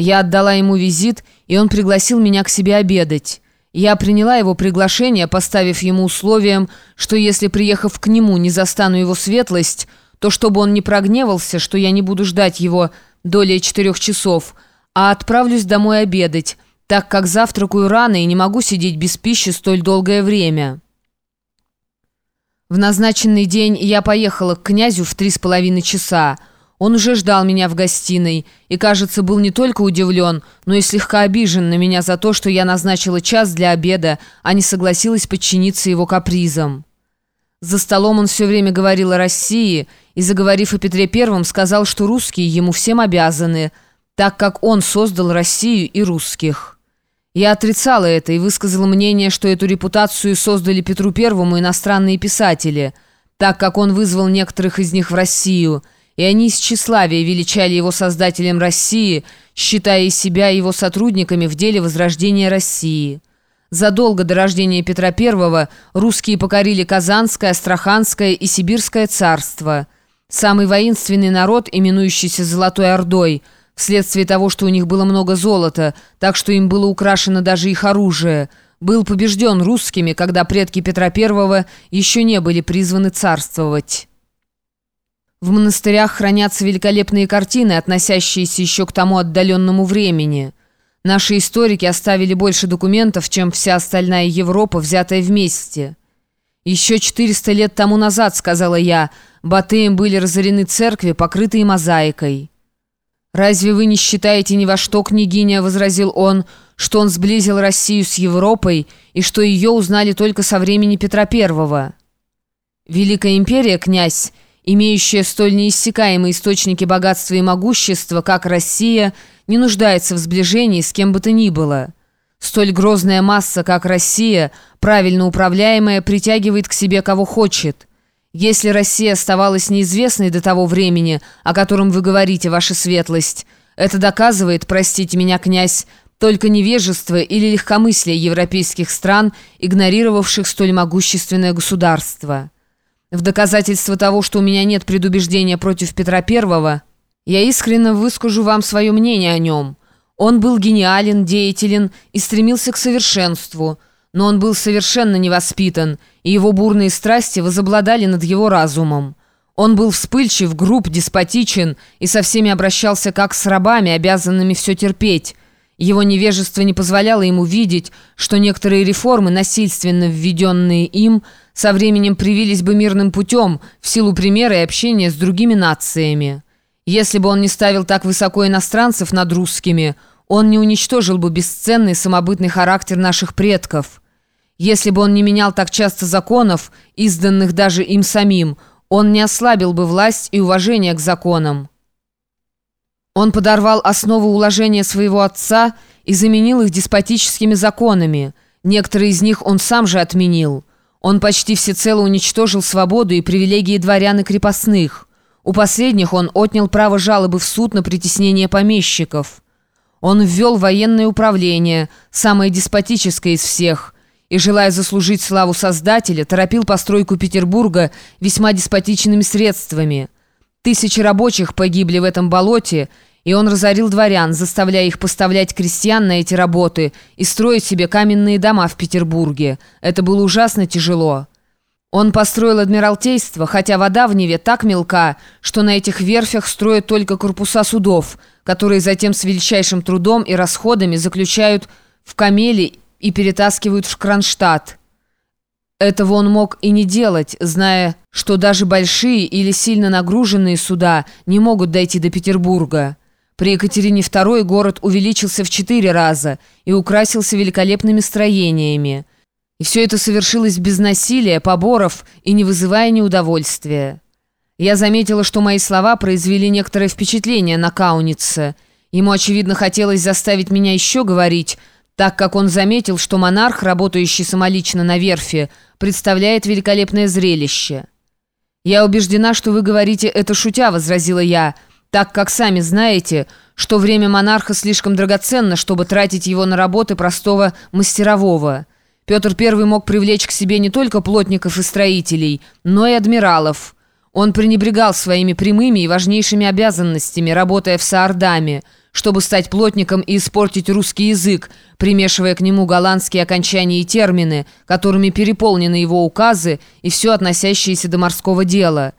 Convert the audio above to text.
Я отдала ему визит, и он пригласил меня к себе обедать. Я приняла его приглашение, поставив ему условием, что если, приехав к нему, не застану его светлость, то чтобы он не прогневался, что я не буду ждать его долей четырех часов, а отправлюсь домой обедать, так как завтракаю рано и не могу сидеть без пищи столь долгое время». В назначенный день я поехала к князю в три с половиной часа. Он уже ждал меня в гостиной и, кажется, был не только удивлен, но и слегка обижен на меня за то, что я назначила час для обеда, а не согласилась подчиниться его капризам. За столом он все время говорил о России и, заговорив о Петре Первом, сказал, что русские ему всем обязаны, так как он создал Россию и русских. Я отрицала это и высказала мнение, что эту репутацию создали Петру Первому иностранные писатели, так как он вызвал некоторых из них в Россию, и они из тщеславия величали его создателем России, считая себя его сотрудниками в деле возрождения России. Задолго до рождения Петра Первого русские покорили Казанское, Астраханское и Сибирское царство. Самый воинственный народ, именующийся Золотой Ордой – вследствие того, что у них было много золота, так что им было украшено даже их оружие, был побежден русскими, когда предки Петра I еще не были призваны царствовать. В монастырях хранятся великолепные картины, относящиеся еще к тому отдаленному времени. Наши историки оставили больше документов, чем вся остальная Европа, взятая вместе. «Еще 400 лет тому назад, — сказала я, — Батыем были разорены церкви, покрытые мозаикой». «Разве вы не считаете ни во что, княгиня?» — возразил он, «что он сблизил Россию с Европой и что ее узнали только со времени Петра Первого?» «Великая империя, князь, имеющая столь неиссякаемые источники богатства и могущества, как Россия, не нуждается в сближении с кем бы то ни было. Столь грозная масса, как Россия, правильно управляемая, притягивает к себе кого хочет». Если Россия оставалась неизвестной до того времени, о котором вы говорите, ваша светлость, это доказывает, простите меня, князь, только невежество или легкомыслие европейских стран, игнорировавших столь могущественное государство. В доказательство того, что у меня нет предубеждения против Петра I, я искренне выскажу вам свое мнение о нем. Он был гениален, деятелен и стремился к совершенству – но он был совершенно невоспитан, и его бурные страсти возобладали над его разумом. Он был вспыльчив, груб, деспотичен и со всеми обращался как с рабами, обязанными все терпеть. Его невежество не позволяло ему видеть, что некоторые реформы, насильственно введенные им, со временем привились бы мирным путем в силу примера и общения с другими нациями. Если бы он не ставил так высоко иностранцев над русскими – он не уничтожил бы бесценный самобытный характер наших предков. Если бы он не менял так часто законов, изданных даже им самим, он не ослабил бы власть и уважение к законам. Он подорвал основу уложения своего отца и заменил их деспотическими законами. Некоторые из них он сам же отменил. Он почти всецело уничтожил свободу и привилегии дворян и крепостных. У последних он отнял право жалобы в суд на притеснение помещиков. Он ввел военное управление, самое деспотическое из всех, и, желая заслужить славу Создателя, торопил постройку Петербурга весьма деспотичными средствами. Тысячи рабочих погибли в этом болоте, и он разорил дворян, заставляя их поставлять крестьян на эти работы и строить себе каменные дома в Петербурге. Это было ужасно тяжело. Он построил Адмиралтейство, хотя вода в Неве так мелка, что на этих верфях строят только корпуса судов, которые затем с величайшим трудом и расходами заключают в камели и перетаскивают в Кронштадт. Этого он мог и не делать, зная, что даже большие или сильно нагруженные суда не могут дойти до Петербурга. При Екатерине II город увеличился в четыре раза и украсился великолепными строениями. И все это совершилось без насилия, поборов и не вызывая неудовольствия. Я заметила, что мои слова произвели некоторое впечатление на Каунице. Ему, очевидно, хотелось заставить меня еще говорить, так как он заметил, что монарх, работающий самолично на верфи, представляет великолепное зрелище. «Я убеждена, что вы говорите это шутя», — возразила я, «так как сами знаете, что время монарха слишком драгоценно, чтобы тратить его на работы простого мастерового». Петр I мог привлечь к себе не только плотников и строителей, но и адмиралов. Он пренебрегал своими прямыми и важнейшими обязанностями, работая в Саардаме, чтобы стать плотником и испортить русский язык, примешивая к нему голландские окончания и термины, которыми переполнены его указы и все относящееся до морского дела.